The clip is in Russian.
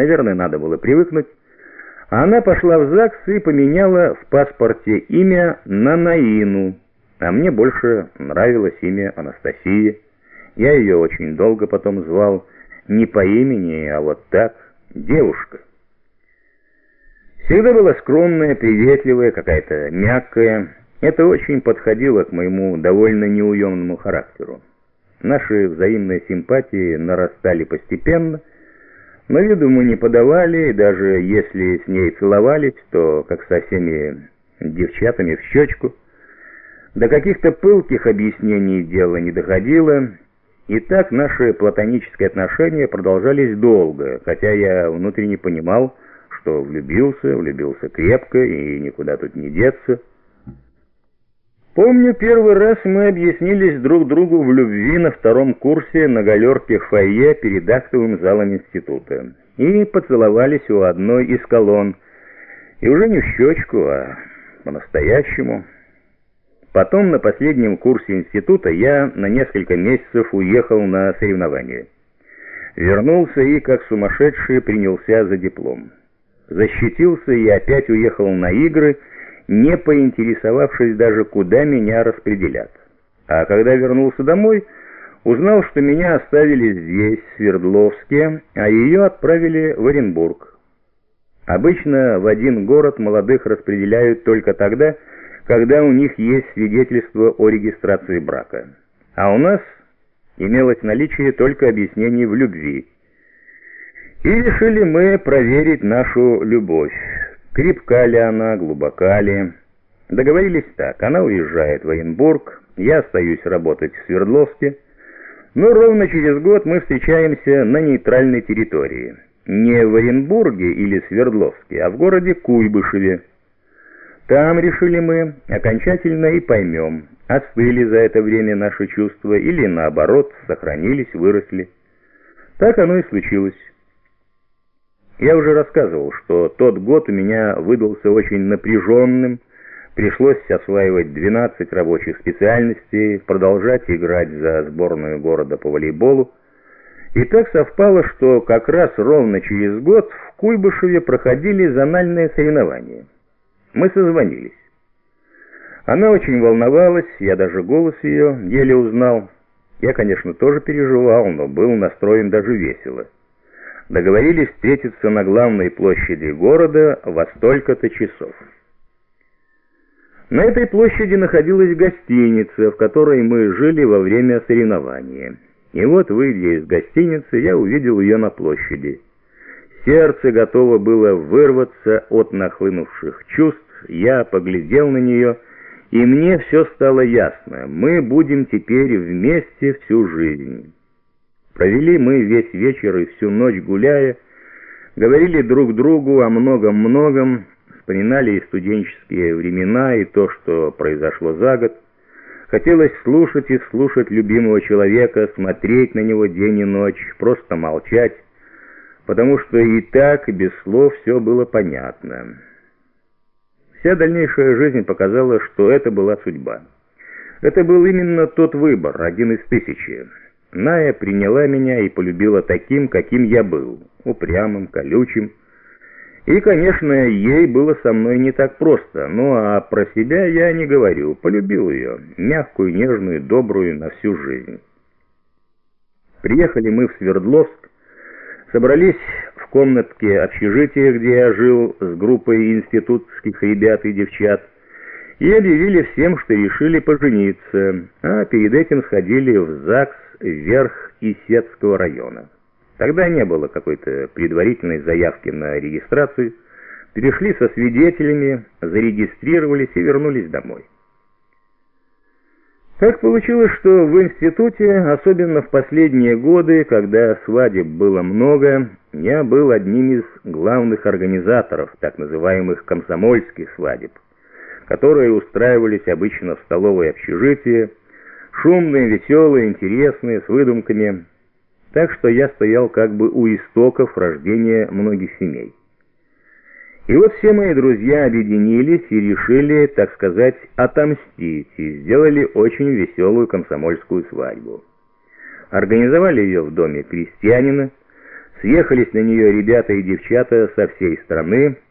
Наверное, надо было привыкнуть. А она пошла в ЗАГС и поменяла в паспорте имя на Наину, а мне больше нравилось имя Анастасия. Я ее очень долго потом звал не по имени, а вот так, девушка. Всегда была скромная, приветливая, какая-то мягкая. Это очень подходило к моему довольно неуемному характеру. Наши взаимные симпатии нарастали постепенно, но виду мы не подавали, и даже если с ней целовались, то как со всеми девчатами в щечку. До каких-то пылких объяснений дело не доходило, и так наши платонические отношения продолжались долго, хотя я внутренне понимал, что влюбился, влюбился крепко и никуда тут не деться. Помню, первый раз мы объяснились друг другу в любви на втором курсе на галерке фойе перед актовым залом института. И поцеловались у одной из колонн. И уже не в щечку, а по-настоящему. Потом на последнем курсе института я на несколько месяцев уехал на соревнования. Вернулся и, как сумасшедший, принялся за диплом. Защитился и опять уехал на игры, не поинтересовавшись даже, куда меня распределят. А когда вернулся домой, узнал, что меня оставили здесь, в Свердловске, а ее отправили в Оренбург. Обычно в один город молодых распределяют только тогда, когда у них есть свидетельство о регистрации брака. А у нас имелось наличие только объяснений в любви. И решили мы проверить нашу любовь. Крепка ли она, глубока ли. Договорились так, она уезжает в Оренбург, я остаюсь работать в Свердловске, но ровно через год мы встречаемся на нейтральной территории. Не в Оренбурге или Свердловске, а в городе Куйбышеве. Там, решили мы, окончательно и поймем, остыли за это время наши чувства или, наоборот, сохранились, выросли. Так оно и случилось. Я уже рассказывал, что тот год у меня выдался очень напряженным, пришлось осваивать 12 рабочих специальностей, продолжать играть за сборную города по волейболу. И так совпало, что как раз ровно через год в Куйбышеве проходили зональные соревнования. Мы созвонились. Она очень волновалась, я даже голос ее еле узнал. Я, конечно, тоже переживал, но был настроен даже весело договорились встретиться на главной площади города во столько-то часов. На этой площади находилась гостиница, в которой мы жили во время соревнования. И вот, выйдя из гостиницы, я увидел ее на площади. Сердце готово было вырваться от нахлынувших чувств, я поглядел на нее, и мне все стало ясно. Мы будем теперь вместе всю жизнь». Провели мы весь вечер и всю ночь гуляя, говорили друг другу о многом-многом, вспоминали и студенческие времена, и то, что произошло за год. Хотелось слушать и слушать любимого человека, смотреть на него день и ночь, просто молчать, потому что и так, без слов, все было понятно. Вся дальнейшая жизнь показала, что это была судьба. Это был именно тот выбор, один из тысячи. Ная приняла меня и полюбила таким, каким я был, упрямым, колючим. И, конечно, ей было со мной не так просто, ну а про себя я не говорю, полюбил ее, мягкую, нежную, добрую на всю жизнь. Приехали мы в Свердловск, собрались в комнатке общежития, где я жил с группой институтских ребят и девчат, и объявили всем, что решили пожениться, а перед этим сходили в ЗАГС верх Исетского района. Тогда не было какой-то предварительной заявки на регистрацию. Перешли со свидетелями, зарегистрировались и вернулись домой. Так получилось, что в институте, особенно в последние годы, когда свадеб было много, я был одним из главных организаторов так называемых комсомольских свадеб, которые устраивались обычно в столовой общежитии, Шумные, веселые, интересные, с выдумками. Так что я стоял как бы у истоков рождения многих семей. И вот все мои друзья объединились и решили, так сказать, отомстить, и сделали очень веселую комсомольскую свадьбу. Организовали ее в доме крестьянина, Съехались на нее ребята и девчата со всей страны,